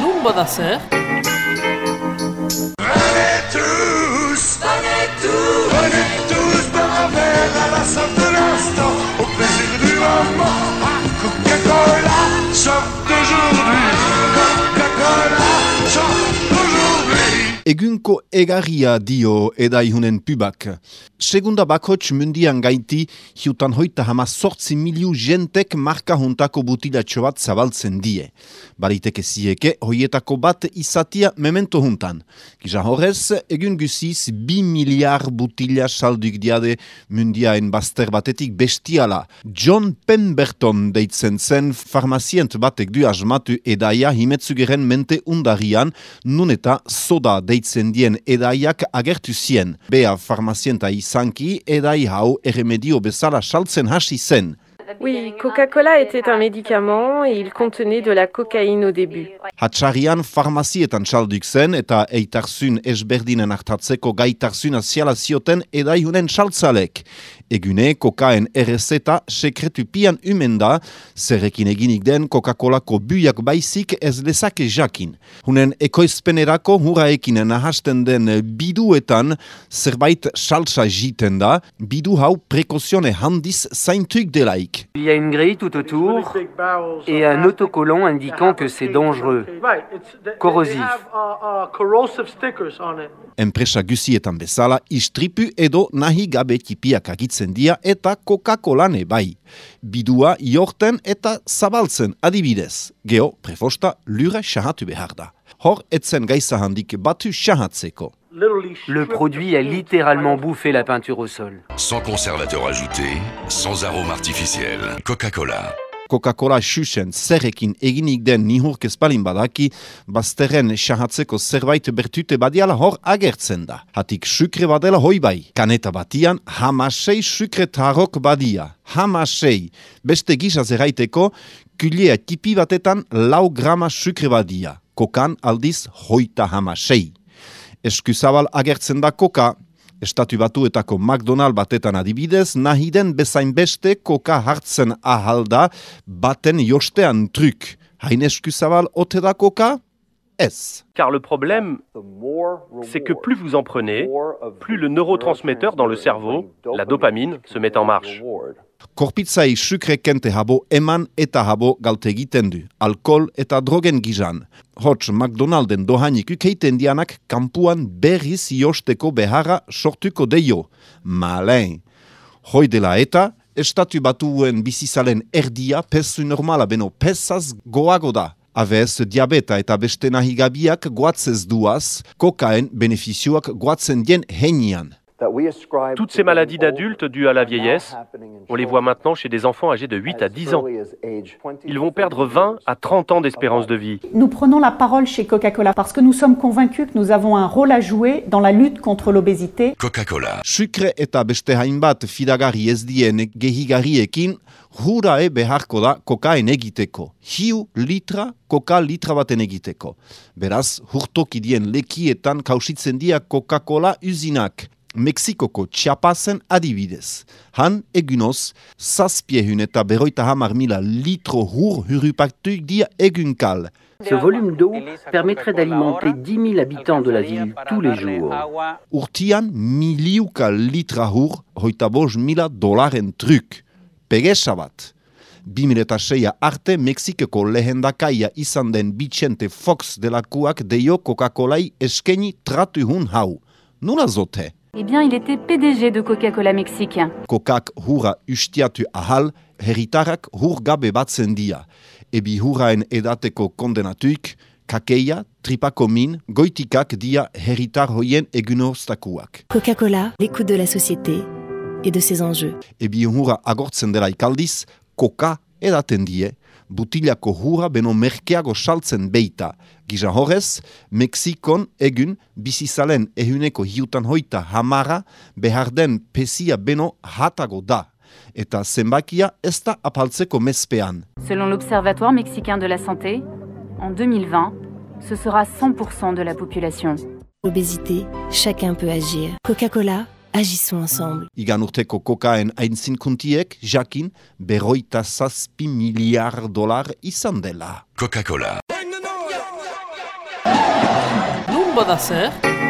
Lumba da zer? Egunko egarria dio edaihunen pubak. Segunda bakots mundian gaiti, hiutan hoita hama sortzi miliu jentek marka juntako butilatxo bat zabaltzen die. Bariteke zieke, hoietako bat izatia memento juntan. Gisa horrez, egun guziz, bi miliar butila salduk diade mundiaen bazter batetik bestiala. John Pemberton deitzen zen farmazient batek du asmatu edaia himetzugeren mente undarian, nun eta soda deitzen dien edaiak agertu zien. Bea farmazienta izanki, edai hau erremedio bezala saltzen hasi zen. Oui, Coca-Cola était un médicament et il contenait de la cocaïne au début. Hatxarian farmazietan salduk zen eta eitarzun esberdinen hartatzeko gaitarzuna ziala zioten edaihunen saltzalek. Egune, kokaen errezeta sekretu pian umen da, zerrekin eginik den Coca-Colako buiak baizik ez lezake jakin. Hunen ekoizpenerako huraekin nahasten den biduetan zerbait saltsa jiten da, bidu hau prekozione handiz zaintuk delaik. Il y a une grille tout autour et un autocollant indiquant que c'est dangereux. Corrosif. Enpresa guzietan bezala, istripu edo nahi gabe tipiak agitzen dia eta Coca-Colane bai. Bidua jorten eta zabaltzen adibidez. Geo, prefosta, lure xahatu behar da. Hor, etzen gaiza handik batu xahatzeko. Le produit a littéralement bouffé la peinture au sol. Sans conservateur ajouté, sans arôme artificiel. Coca-Cola. Coca-Cola xuxen zerrekin eginik den nihurk espalin badaki, bazterren xahatzeko zerbait bertute badiala hor agertzen da. Hatik sukre badela hoi bai. Kaneta batian, hamasei sukre tarok badia. Hamasei. Beste gisa zeraiteko, kulea tipi batetan lau grama sukre badia. Kokan aldiz hoita hamasei. Eskuzabal agertzen da koka, Estatu batuetako McDonald batetan adibidez, nahi den bezain beste koka hartzen ahalda baten jostean truk. Hain eskuzabal ote da koka? Ez. Car le problème, c'est que plus vous en prenez, plus le neurotransmetteur dans le cerveau, la dopamine, se met en marche. Korpitzai sukre kente habo eman eta habo galte egiten du, alkohol eta drogen gizan. Hots McDonalden dohainik ukeiten dianak kampuan berriz josteko beharra sortuko deio. Malein. Hoi dela eta, estatu batuen bizizalen erdia pesu normala beno pesaz goago da. Abez, diabeta eta beste nahigabiak goatzez duaz, kokaen benefizioak goatzen dien henian. Toutes ces maladies d'adultes dues à la vieillesse, on les voit maintenant chez des enfants âgés de 8 à 10 ans. Ils vont perdre 20 à 30 ans d'espérance de vie. Nous prenons la parole chez Coca-Cola parce que nous sommes convaincus que nous avons un rôle à jouer dans la lutte contre l'obésité. Coca-Cola. Sukre eta beste hainbat fidagarri ez dien gehigarriekin, hurae beharko da kokaen egiteko. Hiu litra koka litra baten egiteko. Beraz, hurtoki dien lekietan kausitzen dia Coca-Cola uzinak. Mexikoko Chiapasen adibidez. Han egunoz, zazpiehun eta berroita hamar mila litro hur hurupaktuik dia egunkal. Ce volume d'eau permettrait d'alimenter 10 000 habitants de la ville tous les jours. Urtian miliuka litra hur, hoita bos mila dolaren truk. Pegesa bat. 2006 arte Mexikeko lehendakaia izan den Vicente Fox delakuak deio Coca-Colai eskeni tratu hun hau. Nuna zote? Eh bien, il était PDG de Coca-Cola Mexique. Kokak hura ustiatu ahal, herritarrak hur gabe batzen dia. Ebi huraen edateko kondenatuik, kakeia, tripako min, goitikak dia herritar hoien egunostakuak. Coca-Cola, l'écoute de la société et de ses enjeux. Ebi hura agortzen dela ikaldiz, koka edaten die, butilako hura beno merkeago saltzen beita. Gisa horrez, Mexikon egun bizizalen ehuneko hiutan hoita hamara behar den pesia beno hatago da. Eta zenbakia ez da apaltzeko mespean. Selon l'Observatoire mexicain de la santé, en 2020, ce sera 100% de la population. Obésité, chacun peut agir. Coca-Cola, Agissons ensemble. Igan urteko kokaen aintzin kuntiek, jakin, berroita zazpi miliar dolar izan dela. Coca-Cola. Non bada zer?